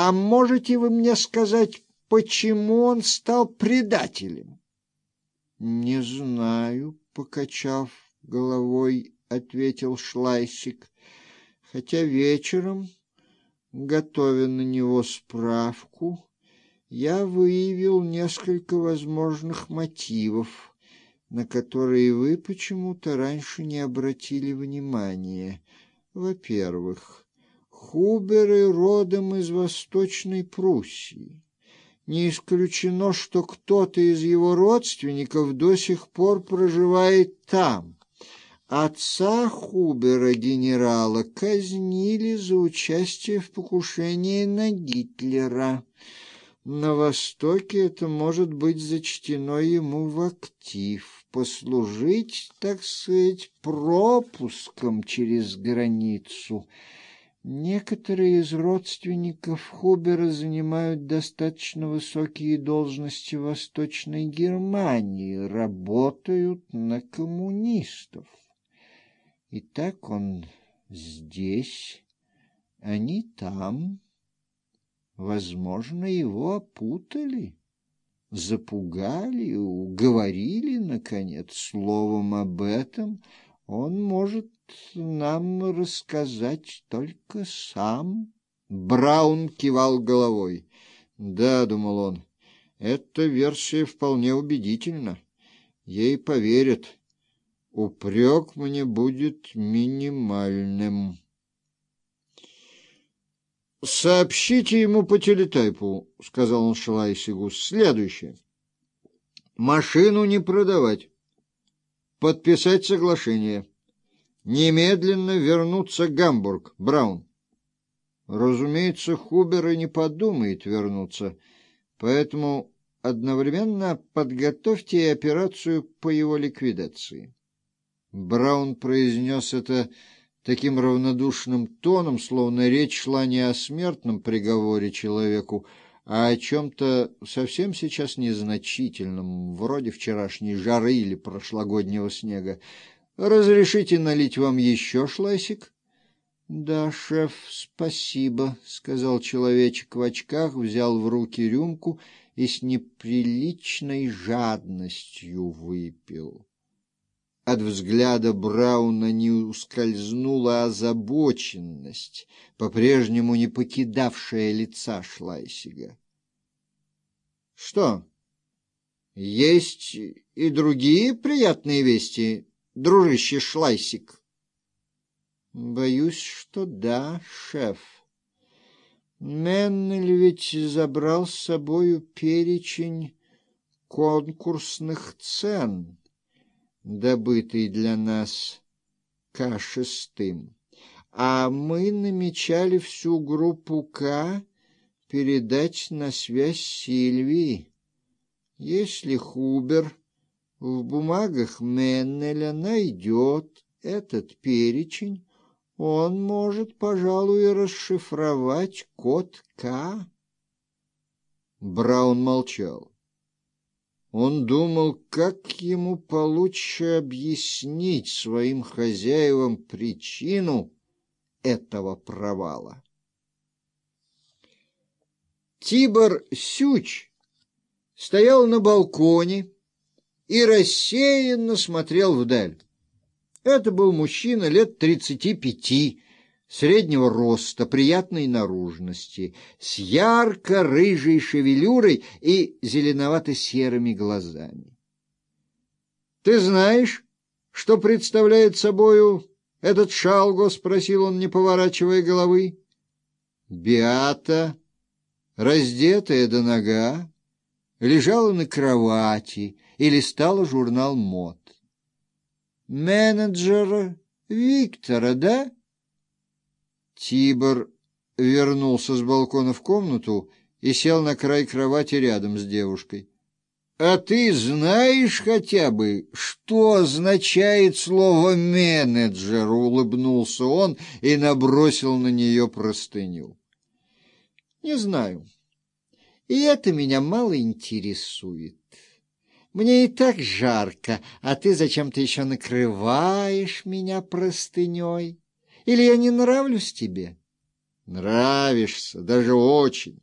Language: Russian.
А можете вы мне сказать, почему он стал предателем? Не знаю, покачав головой, ответил Шлайсик. Хотя вечером, готовя на него справку, я выявил несколько возможных мотивов, на которые вы почему-то раньше не обратили внимания. Во-первых, Хуберы родом из Восточной Пруссии. Не исключено, что кто-то из его родственников до сих пор проживает там. Отца Хубера, генерала, казнили за участие в покушении на Гитлера. На Востоке это может быть зачтено ему в актив, послужить, так сказать, пропуском через границу — Некоторые из родственников Хубера занимают достаточно высокие должности в Восточной Германии, работают на коммунистов. И так он здесь, они там. Возможно, его опутали, запугали, уговорили, наконец, словом об этом — он может нам рассказать только сам. Браун кивал головой. Да, думал он, эта версия вполне убедительна. Ей поверят. Упрек мне будет минимальным. «Сообщите ему по телетайпу», — сказал он Шлайсигу. «Следующее. Машину не продавать подписать соглашение. Немедленно вернуться в Гамбург, Браун. Разумеется, Хубер и не подумает вернуться, поэтому одновременно подготовьте операцию по его ликвидации. Браун произнес это таким равнодушным тоном, словно речь шла не о смертном приговоре человеку, а о чем-то совсем сейчас незначительном, вроде вчерашней жары или прошлогоднего снега. «Разрешите налить вам еще шлайсик?» «Да, шеф, спасибо», — сказал человечек в очках, взял в руки рюмку и с неприличной жадностью выпил. От взгляда Брауна не ускользнула озабоченность, по-прежнему не покидавшая лица Шлайсига. — Что, есть и другие приятные вести, дружище Шлайсик? — Боюсь, что да, шеф. Меннель ведь забрал с собою перечень конкурсных цен добытый для нас К-6, а мы намечали всю группу К передать на связь Сильвии. Если Хубер в бумагах Меннеля найдет этот перечень, он может, пожалуй, расшифровать код К. Браун молчал. Он думал, как ему получше объяснить своим хозяевам причину этого провала. Тибор Сюч стоял на балконе и рассеянно смотрел вдаль. Это был мужчина лет тридцати пяти, среднего роста, приятной наружности, с ярко-рыжей шевелюрой и зеленовато-серыми глазами. «Ты знаешь, что представляет собою этот шалго?» — спросил он, не поворачивая головы. Биата, раздетая до нога, лежала на кровати и листала журнал мод. «Менеджера Виктора, да?» Тибор вернулся с балкона в комнату и сел на край кровати рядом с девушкой. — А ты знаешь хотя бы, что означает слово «менеджер»? — улыбнулся он и набросил на нее простыню. — Не знаю. И это меня мало интересует. Мне и так жарко, а ты зачем-то еще накрываешь меня простыней. Или я не нравлюсь тебе? Нравишься, даже очень.